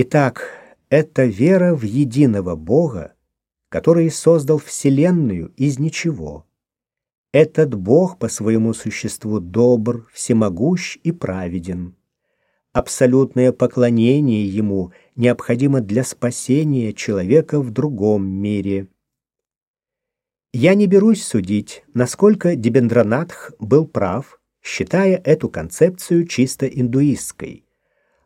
Итак, это вера в единого Бога, который создал Вселенную из ничего. Этот Бог по своему существу добр, всемогущ и праведен. Абсолютное поклонение Ему необходимо для спасения человека в другом мире. Я не берусь судить, насколько Дебендранатх был прав, считая эту концепцию чисто индуистской.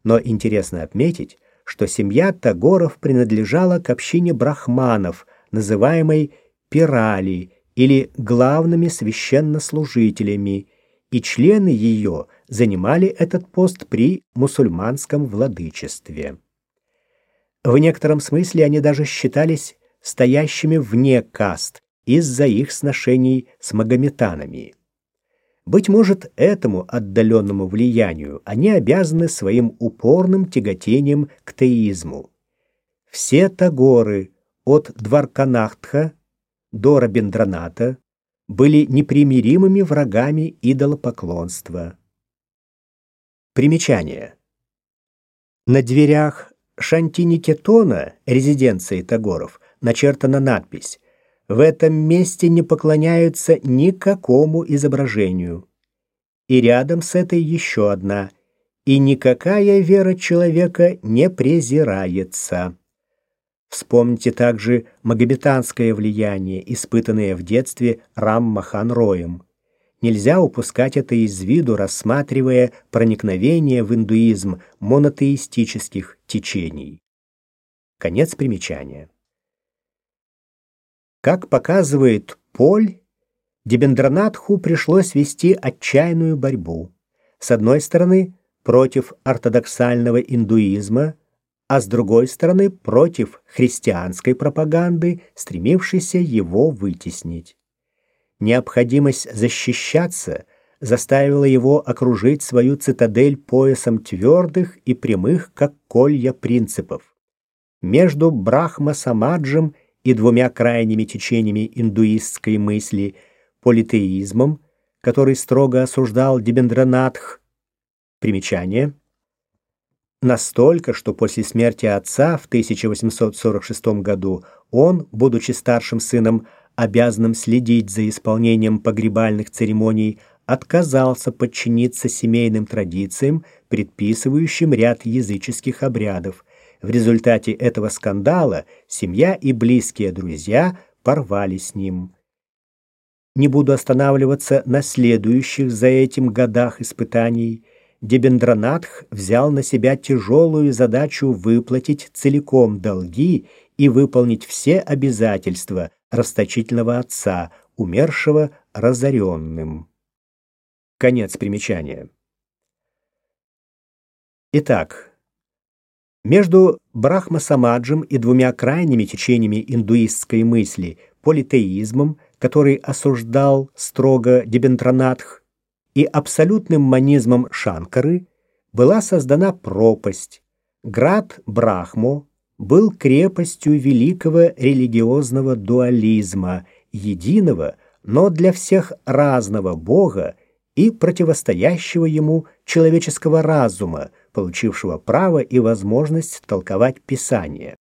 Но интересно отметить, что семья Тагоров принадлежала к общине брахманов, называемой пирали или главными священнослужителями, и члены ее занимали этот пост при мусульманском владычестве. В некотором смысле они даже считались стоящими вне каст из-за их сношений с магометанами. Быть может, этому отдаленному влиянию они обязаны своим упорным тяготением к теизму. Все Тагоры от Дварканахтха до Рабиндраната были непримиримыми врагами идолопоклонства. Примечание. На дверях Шантиникетона, резиденции Тагоров, начертана надпись «В этом месте не поклоняются никакому изображению». И рядом с этой еще одна «И никакая вера человека не презирается». Вспомните также магометанское влияние, испытанное в детстве Раммахан Роем. Нельзя упускать это из виду, рассматривая проникновение в индуизм монотеистических течений. Конец примечания. Как показывает Поль, Дебендранатху пришлось вести отчаянную борьбу. С одной стороны, против ортодоксального индуизма – а с другой стороны против христианской пропаганды, стремившейся его вытеснить. Необходимость защищаться заставила его окружить свою цитадель поясом твердых и прямых, как колья принципов. Между Брахма-самаджем и двумя крайними течениями индуистской мысли – политеизмом, который строго осуждал Дебендранатх, примечание – Настолько, что после смерти отца в 1846 году он, будучи старшим сыном, обязанным следить за исполнением погребальных церемоний, отказался подчиниться семейным традициям, предписывающим ряд языческих обрядов. В результате этого скандала семья и близкие друзья порвали с ним. Не буду останавливаться на следующих за этим годах испытаний – Дебендранатх взял на себя тяжелую задачу выплатить целиком долги и выполнить все обязательства расточительного отца, умершего разоренным. Конец примечания. Итак, между Брахма-самаджем и двумя крайними течениями индуистской мысли, политеизмом, который осуждал строго Дебендранатх, и абсолютным манизмом Шанкары была создана пропасть. Град Брахмо был крепостью великого религиозного дуализма, единого, но для всех разного Бога и противостоящего ему человеческого разума, получившего право и возможность толковать Писание.